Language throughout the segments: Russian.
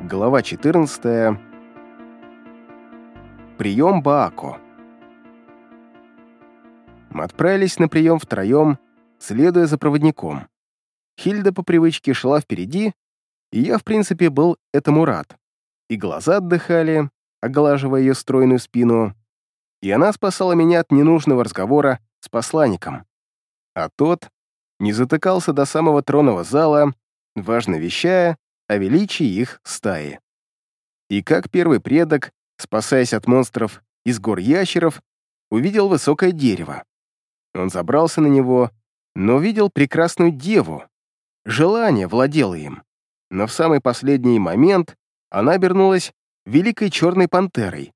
Глава 14. Прием Баако. Мы отправились на прием втроем, следуя за проводником. Хильда по привычке шла впереди, и я, в принципе, был этому рад. И глаза отдыхали, оглаживая ее стройную спину, и она спасала меня от ненужного разговора с посланником. А тот не затыкался до самого тронного зала, важно вещая о величии их стаи. И как первый предок, спасаясь от монстров из гор ящеров, увидел высокое дерево. Он забрался на него, но увидел прекрасную деву. Желание владело им. Но в самый последний момент она обернулась великой черной пантерой.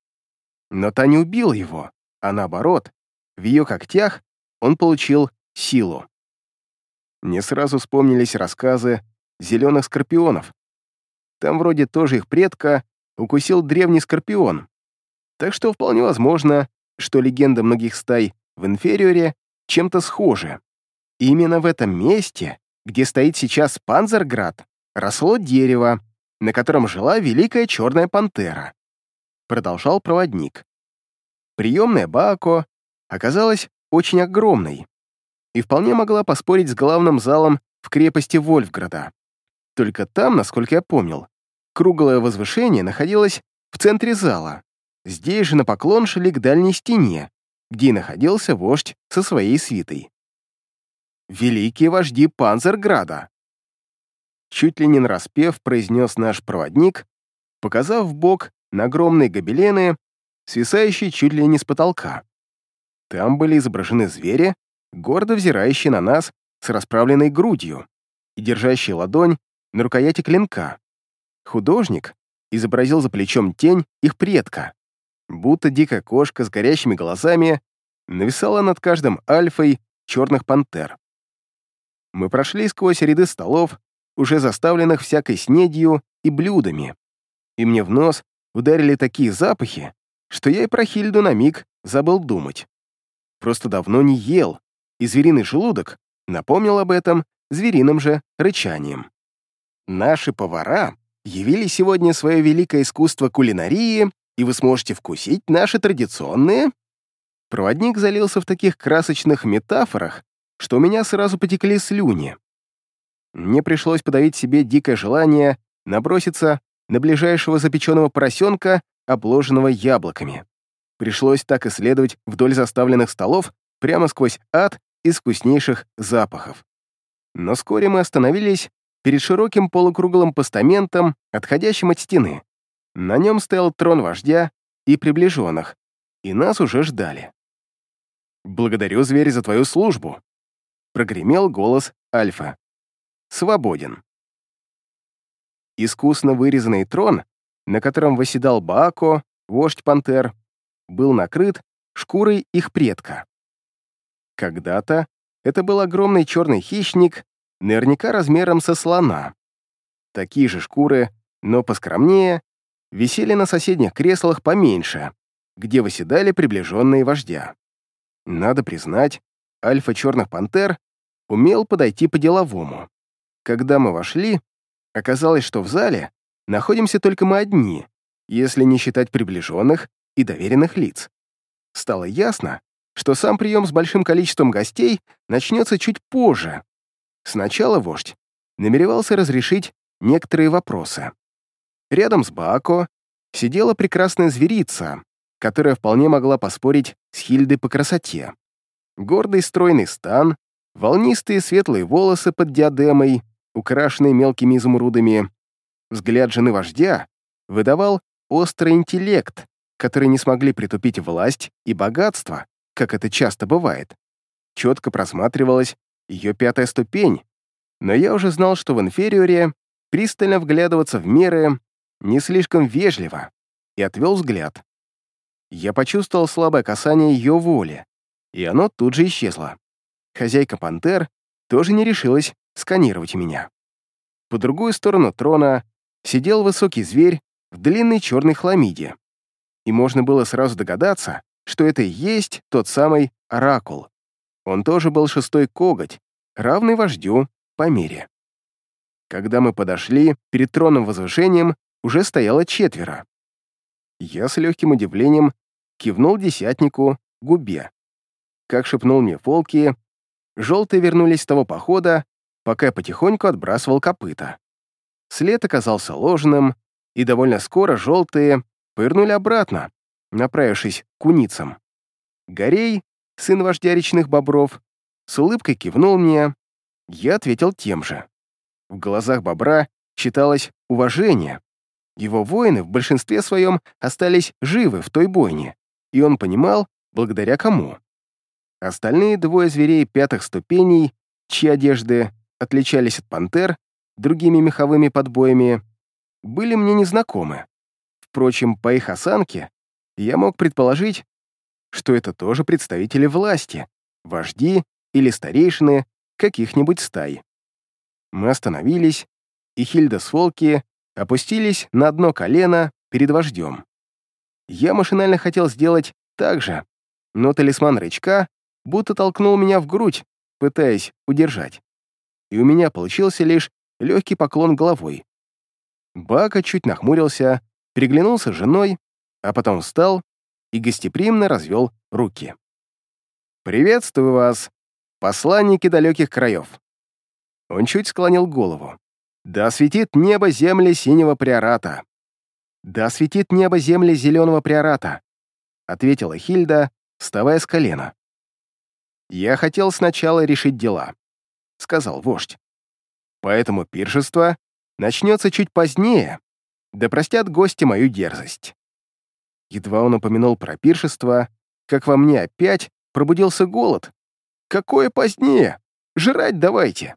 Но та не убила его, а наоборот, в ее когтях он получил силу. Мне сразу вспомнились рассказы зеленых скорпионов. Там вроде тоже их предка укусил древний скорпион. Так что вполне возможно, что легенда многих стай в инфериоре чем-то схожи. именно в этом месте, где стоит сейчас Панзерград, росло дерево, на котором жила великая черная пантера. Продолжал проводник. Приемная Баако оказалась очень огромной и вполне могла поспорить с главным залом в крепости Вольфграда. Только там, насколько я помнил, круглое возвышение находилось в центре зала. Здесь же на поклон шли к дальней стене, где и находился вождь со своей свитой. «Великие вожди Панзерграда!» Чуть ли не нараспев произнес наш проводник, показав в бок на огромные гобелены, свисающие чуть ли не с потолка. Там были изображены звери, гордо взирающие на нас с расправленной грудью и держащие ладонь на рукояти клинка. Художник изобразил за плечом тень их предка, будто дикая кошка с горящими глазами нависала над каждым альфой черных пантер. Мы прошли сквозь ряды столов, уже заставленных всякой снедью и блюдами, и мне в нос ударили такие запахи, что я и про Хильду на миг забыл думать. Просто давно не ел, и звериный желудок напомнил об этом звериным же рычанием. Наши повара явили сегодня свое великое искусство кулинарии, и вы сможете вкусить наши традиционные...» Проводник залился в таких красочных метафорах, что у меня сразу потекли слюни. Мне пришлось подавить себе дикое желание наброситься на ближайшего запеченного поросенка, обложенного яблоками. Пришлось так исследовать вдоль заставленных столов прямо сквозь ад из вкуснейших запахов. Но вскоре мы остановились перед широким полукруглым постаментом, отходящим от стены. На нем стоял трон вождя и приближенных, и нас уже ждали. «Благодарю, зверь, за твою службу», — прогремел голос Альфа. «Свободен». Искусно вырезанный трон, на котором восседал Баако, вождь пантер, был накрыт шкурой их предка. Когда-то это был огромный черный хищник, наверняка размером со слона. Такие же шкуры, но поскромнее, висели на соседних креслах поменьше, где выседали приближенные вождя. Надо признать, альфа черных пантер умел подойти по-деловому. Когда мы вошли, оказалось, что в зале находимся только мы одни, если не считать приближенных и доверенных лиц. Стало ясно, что сам прием с большим количеством гостей начнется чуть позже, Сначала вождь намеревался разрешить некоторые вопросы. Рядом с Баако сидела прекрасная зверица, которая вполне могла поспорить с Хильдой по красоте. Гордый стройный стан, волнистые светлые волосы под диадемой, украшенные мелкими изумрудами. Взгляд жены вождя выдавал острый интеллект, который не смогли притупить власть и богатство, как это часто бывает. Четко просматривалась ее пятая ступень, но я уже знал, что в инфериоре пристально вглядываться в меры не слишком вежливо, и отвел взгляд. Я почувствовал слабое касание ее воли, и оно тут же исчезло. Хозяйка пантер тоже не решилась сканировать меня. По другую сторону трона сидел высокий зверь в длинной черной хламиде, и можно было сразу догадаться, что это и есть тот самый оракул. Он тоже был шестой коготь, равный вождю по мере. Когда мы подошли перед тронным возвышением, уже стояло четверо. Я с легким удивлением кивнул десятнику губе. Как шепнул мне Фолки, желтые вернулись с того похода, пока я потихоньку отбрасывал копыта. След оказался ложным, и довольно скоро желтые повернули обратно, направившись к куницам. Горей, сын вождя речных бобров, с улыбкой кивнул мне, я ответил тем же. В глазах бобра читалось уважение. Его воины в большинстве своем остались живы в той бойне, и он понимал, благодаря кому. Остальные двое зверей пятых ступеней, чьи одежды отличались от пантер другими меховыми подбоями, были мне незнакомы. Впрочем, по их осанке я мог предположить, что это тоже представители власти, вожди или старейшины каких-нибудь стай. Мы остановились, и Хильда с Волки опустились на одно колено перед вождем. Я машинально хотел сделать так же, но талисман рычка будто толкнул меня в грудь, пытаясь удержать. И у меня получился лишь легкий поклон головой. Бака чуть нахмурился, переглянулся с женой, а потом встал и гостеприимно развел руки. «Приветствую вас, посланники далеких краев!» Он чуть склонил голову. «Да светит небо земли синего приората!» «Да светит небо земли зеленого приората!» ответила Хильда, вставая с колена. «Я хотел сначала решить дела», — сказал вождь. «Поэтому пиршество начнется чуть позднее, да простят гости мою дерзость». Едва он упомянул про пиршество, как во мне опять пробудился голод. «Какое позднее? Жрать давайте!»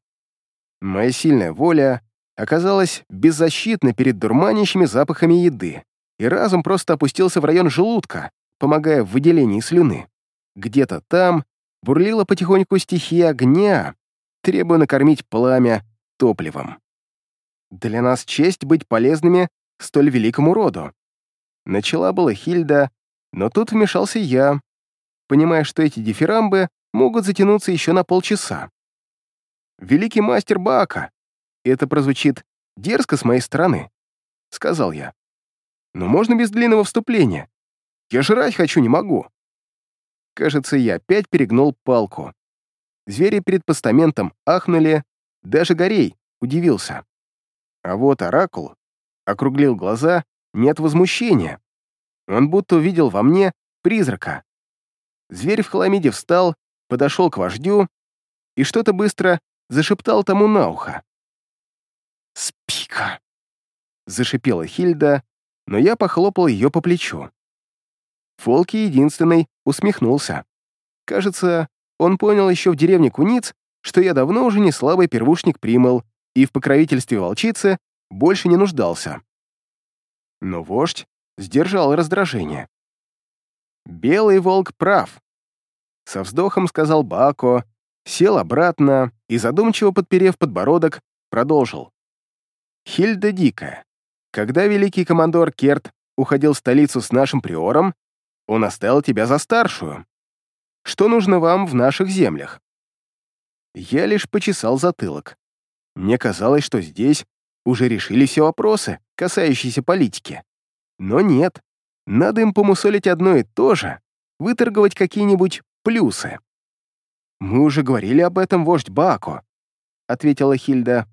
Моя сильная воля оказалась беззащитна перед дурманящими запахами еды, и разум просто опустился в район желудка, помогая в выделении слюны. Где-то там бурлила потихоньку стихия огня, требуя накормить пламя топливом. Для нас честь быть полезными столь великому роду. Начала была Хильда, но тут вмешался я, понимая, что эти дифирамбы могут затянуться еще на полчаса. «Великий мастер Баака!» Это прозвучит дерзко с моей стороны, — сказал я. Но можно без длинного вступления. Я жрать хочу, не могу. Кажется, я опять перегнул палку. Звери перед постаментом ахнули, даже Горей удивился. А вот Оракул округлил глаза не от возмущения. Он будто увидел во мне призрака. Зверь в хламиде встал, подошел к вождю и что-то быстро зашептал тому на ухо. «Спика!» — зашипела Хильда, но я похлопал ее по плечу. Фолки единственный усмехнулся. Кажется, он понял еще в деревне Куниц, что я давно уже не слабый первушник примал и в покровительстве волчицы больше не нуждался. Но вождь сдержал раздражение. «Белый волк прав», — со вздохом сказал Бако, сел обратно и, задумчиво подперев подбородок, продолжил. «Хильда Дикая, когда великий командор Керт уходил в столицу с нашим приором, он оставил тебя за старшую. Что нужно вам в наших землях?» Я лишь почесал затылок. Мне казалось, что здесь уже решили все вопросы, касающиеся политики. Но нет, надо им помусолить одно и то же, выторговать какие-нибудь плюсы. «Мы уже говорили об этом, вождь Бако», — ответила Хильда.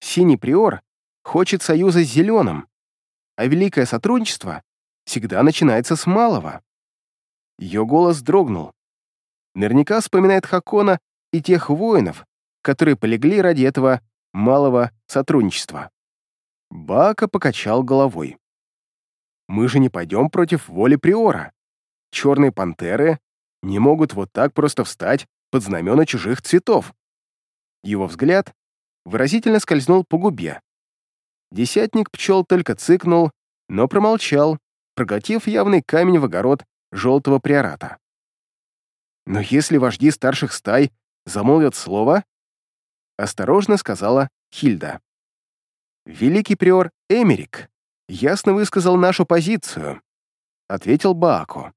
«Синий приор хочет союза с зеленым, а великое сотрудничество всегда начинается с малого». Ее голос дрогнул. Наверняка вспоминает Хакона и тех воинов, которые полегли ради этого малого сотрудничества. Бака покачал головой. «Мы же не пойдем против воли Приора. Черные пантеры не могут вот так просто встать под знамена чужих цветов. Его взгляд выразительно скользнул по губе. Десятник пчел только цыкнул, но промолчал, проглотив явный камень в огород желтого приората. «Но если вожди старших стай замолвят слово...» — осторожно сказала Хильда. «Великий приор Эмерик ясно высказал нашу позицию», — ответил Бааку.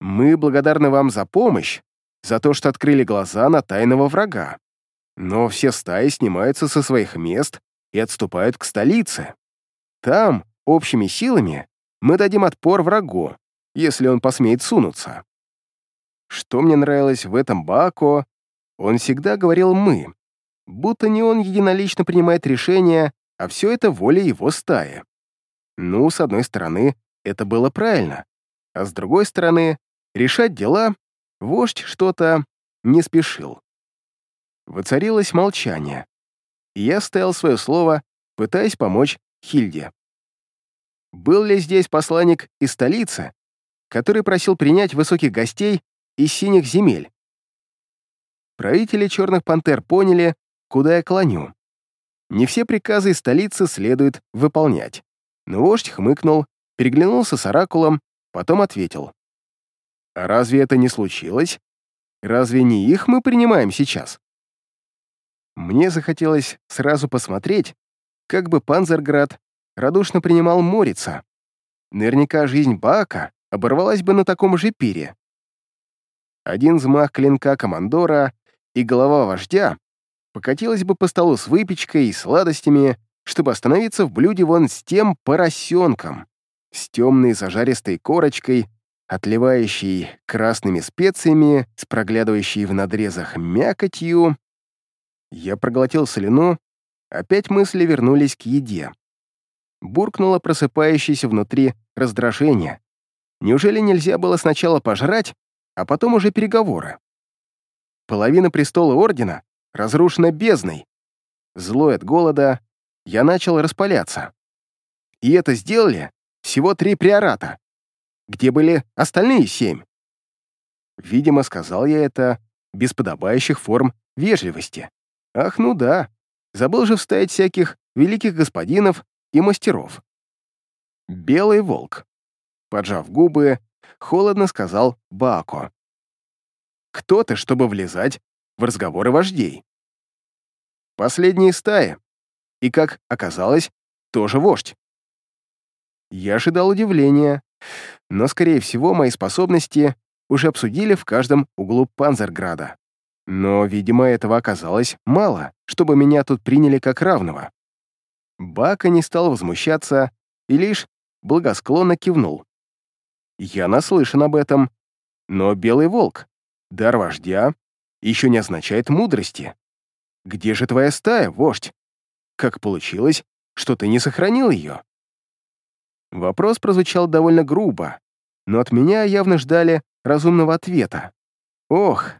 «Мы благодарны вам за помощь, за то, что открыли глаза на тайного врага. Но все стаи снимаются со своих мест и отступают к столице. Там, общими силами, мы дадим отпор врагу, если он посмеет сунуться. Что мне нравилось в этом Бако, он всегда говорил «мы», будто не он единолично принимает решения, а все это воля его стаи. Ну, с одной стороны, это было правильно, а с другой стороны, решать дела вождь что-то не спешил. Воцарилось молчание, и я стоял свое слово, пытаясь помочь Хильде. Был ли здесь посланник из столицы, который просил принять высоких гостей из синих земель? Правители черных пантер поняли, куда я клоню. Не все приказы из столицы следует выполнять. Но вождь хмыкнул, переглянулся с оракулом, потом ответил. «А разве это не случилось? Разве не их мы принимаем сейчас?» Мне захотелось сразу посмотреть, как бы Панзерград радушно принимал Морица. Наверняка жизнь Бака оборвалась бы на таком же пире. Один взмах клинка командора, и голова вождя покатилась бы по столу с выпечкой и сладостями, чтобы остановиться в блюде вон с тем поросенком, с темной зажаристой корочкой, отливающей красными специями, с проглядывающей в надрезах мякотью. Я проглотил слюну, опять мысли вернулись к еде. Буркнуло просыпающееся внутри раздражение. Неужели нельзя было сначала пожрать, а потом уже переговоры? Половина престола Ордена разрушена бездной. Злой от голода, я начал распаляться. И это сделали всего три приората. Где были остальные семь? Видимо, сказал я это без подобающих форм вежливости. Ах, ну да, забыл же вставить всяких великих господинов и мастеров. «Белый волк», — поджав губы, холодно сказал Баако. «Кто ты, чтобы влезать в разговоры вождей?» «Последние стаи. И, как оказалось, тоже вождь». Я ожидал удивления, но, скорее всего, мои способности уже обсудили в каждом углу Панзерграда. Но, видимо, этого оказалось мало, чтобы меня тут приняли как равного. Бака не стал возмущаться и лишь благосклонно кивнул. Я наслышан об этом, но белый волк, дар вождя, еще не означает мудрости. Где же твоя стая, вождь? Как получилось, что ты не сохранил ее? Вопрос прозвучал довольно грубо, но от меня явно ждали разумного ответа. Ох,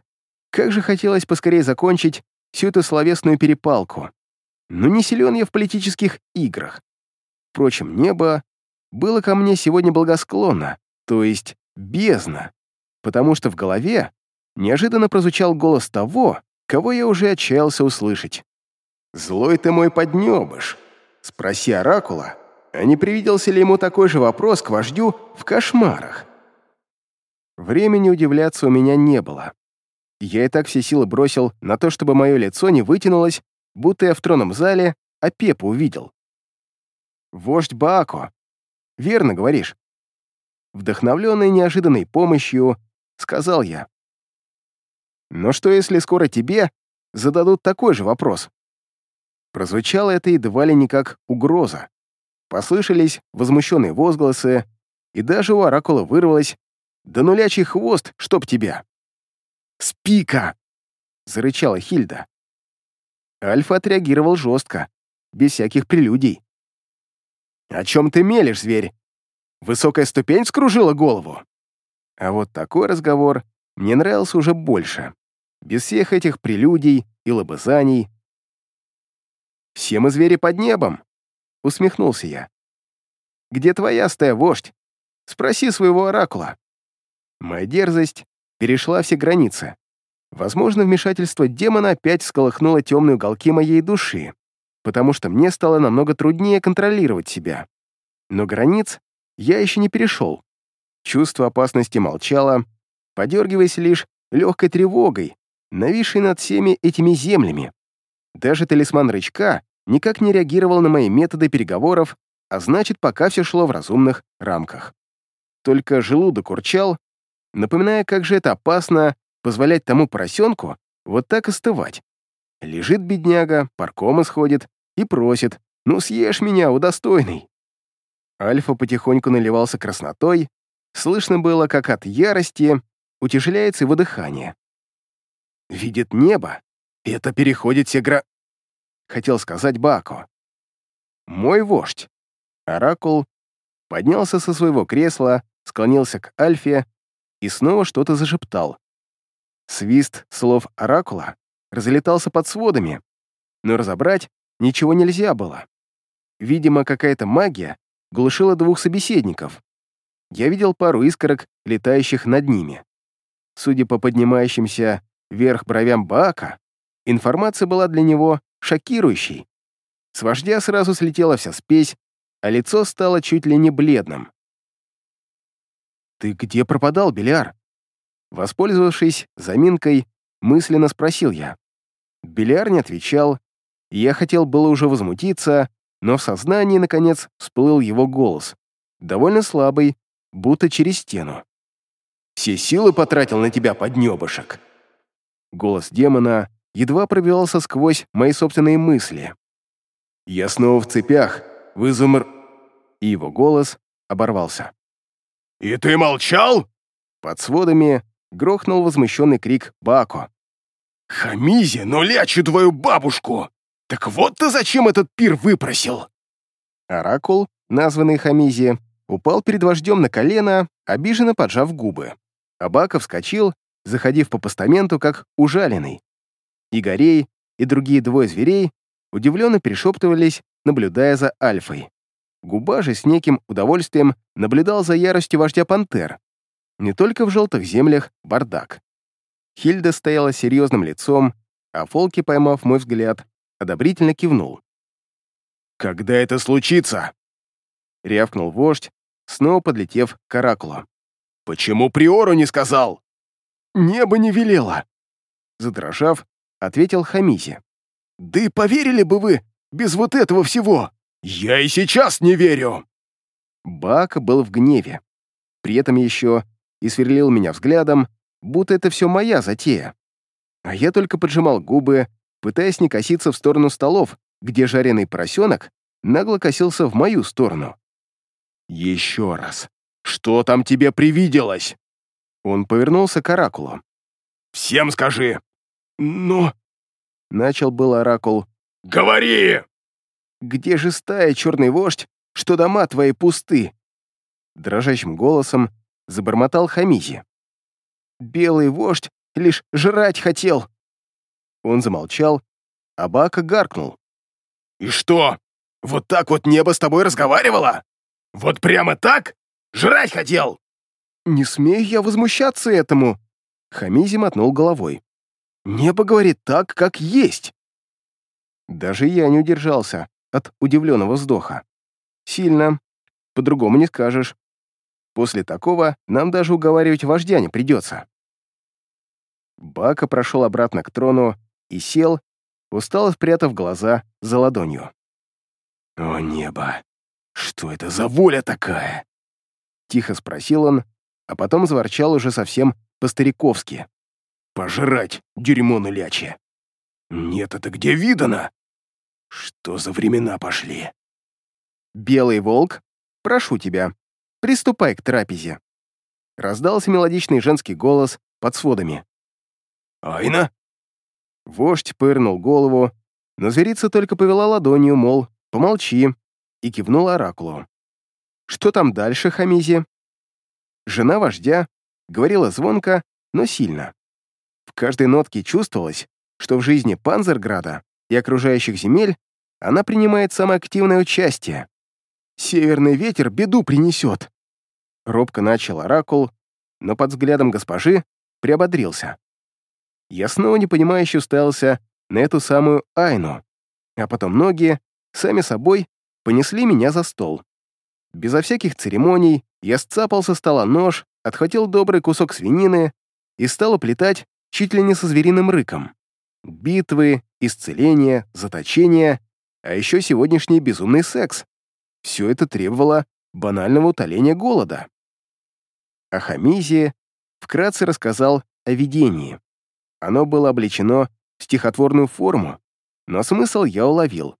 как же хотелось поскорее закончить всю эту словесную перепалку но не силен я в политических играх. Впрочем, небо было ко мне сегодня благосклонно, то есть бездна, потому что в голове неожиданно прозвучал голос того, кого я уже отчаялся услышать. «Злой ты мой поднебыш. Спроси Оракула, а не привиделся ли ему такой же вопрос к вождю в кошмарах?» Времени удивляться у меня не было. Я и так все силы бросил на то, чтобы мое лицо не вытянулось будто я в тронном зале а Пепу увидел. «Вождь Баако. Верно говоришь». Вдохновленный неожиданной помощью, сказал я. «Но что, если скоро тебе зададут такой же вопрос?» Прозвучало это едва ли не как угроза. Послышались возмущенные возгласы, и даже у Оракула вырвалось «Да нулячий хвост, чтоб тебя!» «Спика!» — зарычала Хильда. Альфа отреагировал жестко, без всяких прелюдий. «О чем ты мелешь, зверь? Высокая ступень скружила голову?» А вот такой разговор мне нравился уже больше, без всех этих прелюдий и лобызаний. «Все мы звери под небом», — усмехнулся я. «Где твоя стая, вождь? Спроси своего оракула». Моя дерзость перешла все границы. Возможно, вмешательство демона опять всколыхнуло темные уголки моей души, потому что мне стало намного труднее контролировать себя. Но границ я еще не перешел. Чувство опасности молчало, подергиваясь лишь легкой тревогой, нависшей над всеми этими землями. Даже талисман рычка никак не реагировал на мои методы переговоров, а значит, пока все шло в разумных рамках. Только желудок урчал, напоминая, как же это опасно позволять тому поросенку вот так остывать. Лежит бедняга, парком исходит и просит, «Ну съешь меня, удостойный!» Альфа потихоньку наливался краснотой, слышно было, как от ярости утяжеляется его дыхание. «Видит небо, и это переходит все гра...» Хотел сказать Бако. «Мой вождь». Оракул поднялся со своего кресла, склонился к Альфе и снова что-то зашептал. Свист слов Оракула разлетался под сводами, но разобрать ничего нельзя было. Видимо, какая-то магия глушила двух собеседников. Я видел пару искорок, летающих над ними. Судя по поднимающимся вверх бровям Баака, информация была для него шокирующей. С вождя сразу слетела вся спесь, а лицо стало чуть ли не бледным. «Ты где пропадал, Беляр?» Воспользовавшись заминкой, мысленно спросил я. Беляр не отвечал, я хотел было уже возмутиться, но в сознании, наконец, всплыл его голос, довольно слабый, будто через стену. «Все силы потратил на тебя, поднебышек!» Голос демона едва пробивался сквозь мои собственные мысли. «Я снова в цепях, в изумр...» И его голос оборвался. «И ты молчал?» Под сводами грохнул возмущенный крик Бако. «Хамизи, ну лячу твою бабушку! Так вот ты зачем этот пир выпросил!» Оракул, названный Хамизи, упал перед вождем на колено, обиженно поджав губы. Абака вскочил, заходив по постаменту, как ужаленный. Игорей и другие двое зверей удивленно перешептывались, наблюдая за Альфой. Губа же с неким удовольствием наблюдал за яростью вождя пантер. Не только в желтых землях бардак. Хильда стояла серьезным лицом, а Фолки, поймав мой взгляд, одобрительно кивнул. «Когда это случится?» — рявкнул вождь, снова подлетев к оракулу. «Почему Приору не сказал?» «Небо не велело!» Задрожав, ответил Хамизи. «Да и поверили бы вы без вот этого всего! Я и сейчас не верю!» Бак был в гневе. При этом еще и сверлил меня взглядом, будто это все моя затея. А я только поджимал губы, пытаясь не коситься в сторону столов, где жареный поросенок нагло косился в мою сторону. «Еще раз, что там тебе привиделось?» Он повернулся к Оракулу. «Всем скажи!» «Но...» Начал был Оракул. «Говори!» «Где же стая, черный вождь, что дома твои пусты?» Дрожащим голосом забормотал Хамизи. «Белый вождь лишь жрать хотел!» Он замолчал, а Бака гаркнул. «И что, вот так вот небо с тобой разговаривало? Вот прямо так? Жрать хотел?» «Не смею я возмущаться этому!» Хамизи мотнул головой. «Небо говорит так, как есть!» Даже я не удержался от удивленного вздоха. «Сильно. По-другому не скажешь. После такого нам даже уговаривать вождя не придется». Бака прошел обратно к трону и сел, устало спрятав глаза за ладонью. «О небо! Что это за воля такая?» Тихо спросил он, а потом заворчал уже совсем по-стариковски. «Пожрать, дерьмо нулячье! Нет, это где видано? Что за времена пошли?» «Белый волк, прошу тебя, приступай к трапезе!» Раздался мелодичный женский голос под сводами. «Айна?» Вождь пырнул голову, но зверица только повела ладонью, мол, помолчи, и кивнула оракулу. «Что там дальше, Хамизи?» Жена вождя говорила звонко, но сильно. В каждой нотке чувствовалось, что в жизни Панзерграда и окружающих земель она принимает самое активное участие. «Северный ветер беду принесет!» Робко начал оракул, но под взглядом госпожи приободрился. Я снова непонимающе уставился на эту самую Айну, а потом ноги, сами собой, понесли меня за стол. Безо всяких церемоний я сцапал со стола нож, отхватил добрый кусок свинины и стал уплетать чуть ли не со звериным рыком. Битвы, исцеления, заточения, а еще сегодняшний безумный секс. Все это требовало банального утоления голода. А Хамизи вкратце рассказал о видении. Оно было облечено в стихотворную форму, но смысл я уловил.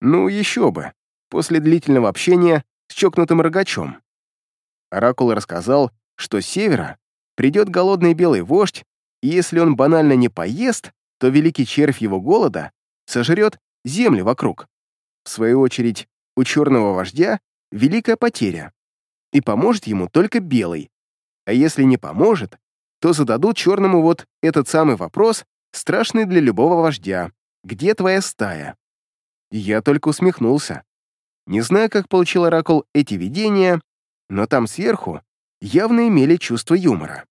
Ну, еще бы. После длительного общения с чокнутым рогачом. Оракул рассказал, что с севера придет голодный белый вождь, и если он банально не поест, то великий червь его голода сожрет земли вокруг. В свою очередь, у черного вождя великая потеря, и поможет ему только белый. А если не поможет, то зададут черному вот этот самый вопрос, страшный для любого вождя. «Где твоя стая?» Я только усмехнулся. Не знаю, как получил Оракул эти видения, но там сверху явно имели чувство юмора.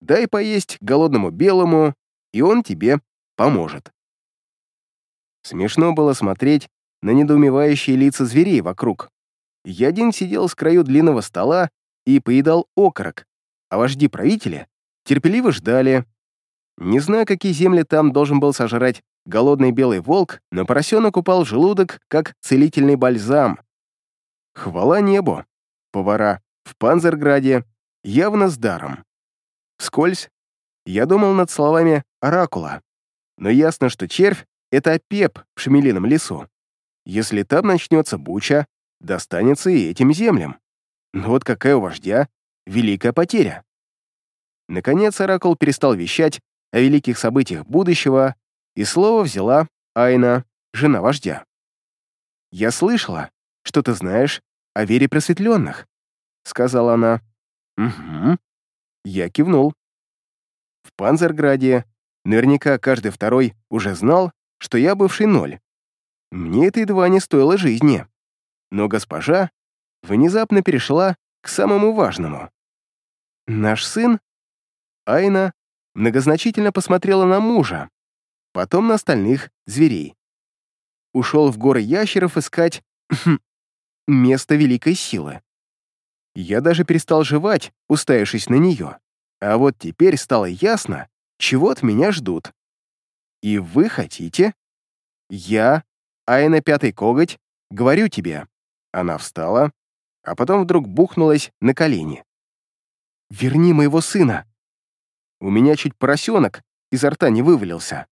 Дай поесть голодному белому, и он тебе поможет. Смешно было смотреть на недоумевающие лица зверей вокруг. Я один сидел с краю длинного стола и поедал окорок, а вожди-правители терпеливо ждали. Не знаю, какие земли там должен был сожрать голодный белый волк, но поросенок упал в желудок, как целительный бальзам. Хвала небу! Повара в Панзерграде явно с даром. Скользь, я думал над словами оракула, но ясно, что червь — это опеп в шмелином лесу. Если там начнется буча, достанется и этим землям. Но вот какая у вождя великая потеря. Наконец Оракул перестал вещать о великих событиях будущего, и слово взяла Айна, жена вождя. «Я слышала, что ты знаешь о вере просветленных», — сказала она. «Угу». Я кивнул. В Панзерграде наверняка каждый второй уже знал, что я бывший ноль. Мне это едва не стоило жизни. Но госпожа внезапно перешла к самому важному. «Наш сын?» Айна многозначительно посмотрела на мужа, потом на остальных зверей. Ушел в горы ящеров искать место великой силы. Я даже перестал жевать, уставившись на нее. А вот теперь стало ясно, чего от меня ждут. И вы хотите? Я, Айна Пятый Коготь, говорю тебе. Она встала, а потом вдруг бухнулась на колени. «Верни моего сына!» У меня чуть поросенок изо рта не вывалился.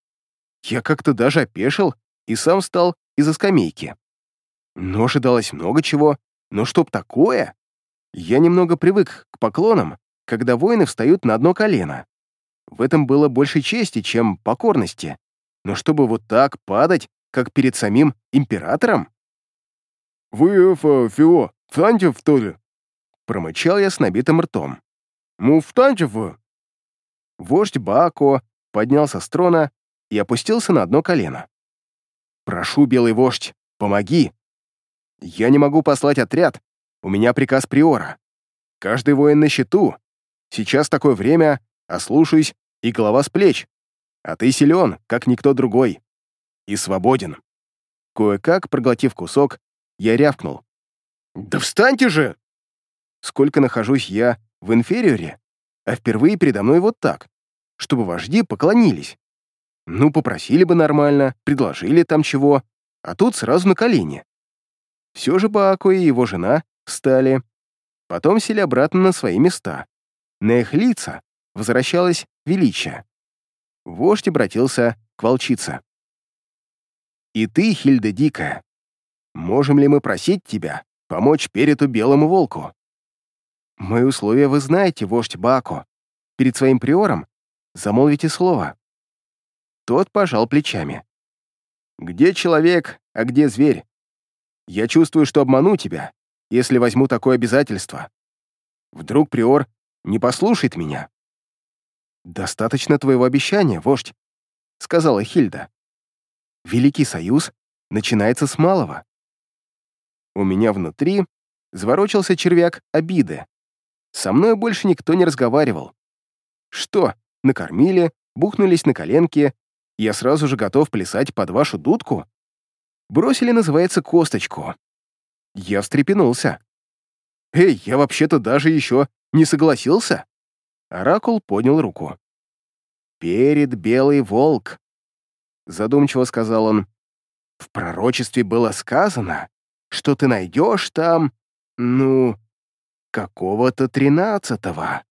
Я как-то даже опешил и сам встал из-за скамейки. Но ожидалось много чего, но чтоб такое? Я немного привык к поклонам, когда воины встают на одно колено. В этом было больше чести, чем покорности. Но чтобы вот так падать, как перед самим императором? «Вы, Эфа, Фио, встаньте в то ли?» Промычал я с набитым ртом. «Ну, встаньте вы!» Вождь Баако поднялся с трона и опустился на одно колено. «Прошу, белый вождь, помоги! Я не могу послать отряд, у меня приказ приора. Каждый воин на счету. Сейчас такое время, ослушаюсь, и голова с плеч. А ты силен, как никто другой. И свободен». Кое-как, проглотив кусок, я рявкнул. «Да встаньте же!» Сколько нахожусь я в инфериоре, а впервые передо мной вот так, чтобы вожди поклонились. Ну, попросили бы нормально, предложили там чего, а тут сразу на колени. Все же Баако и его жена встали, потом сели обратно на свои места. На их лица возвращалось величие. Вождь обратился к волчице. «И ты, Хильда Дикая, можем ли мы просить тебя помочь Перету Белому Волку?» «Мои условия вы знаете, вождь Бако. Перед своим приором замолвите слово». Тот пожал плечами. «Где человек, а где зверь? Я чувствую, что обману тебя, если возьму такое обязательство. Вдруг приор не послушает меня?» «Достаточно твоего обещания, вождь», — сказала Хильда. «Великий союз начинается с малого». У меня внутри заворочился червяк обиды. Со мной больше никто не разговаривал. Что, накормили, бухнулись на коленки, я сразу же готов плясать под вашу дудку? Бросили, называется, косточку. Я встрепенулся. «Эй, я вообще-то даже еще не согласился!» Оракул поднял руку. «Перед белый волк», — задумчиво сказал он. «В пророчестве было сказано, что ты найдешь там, ну, какого-то тринадцатого».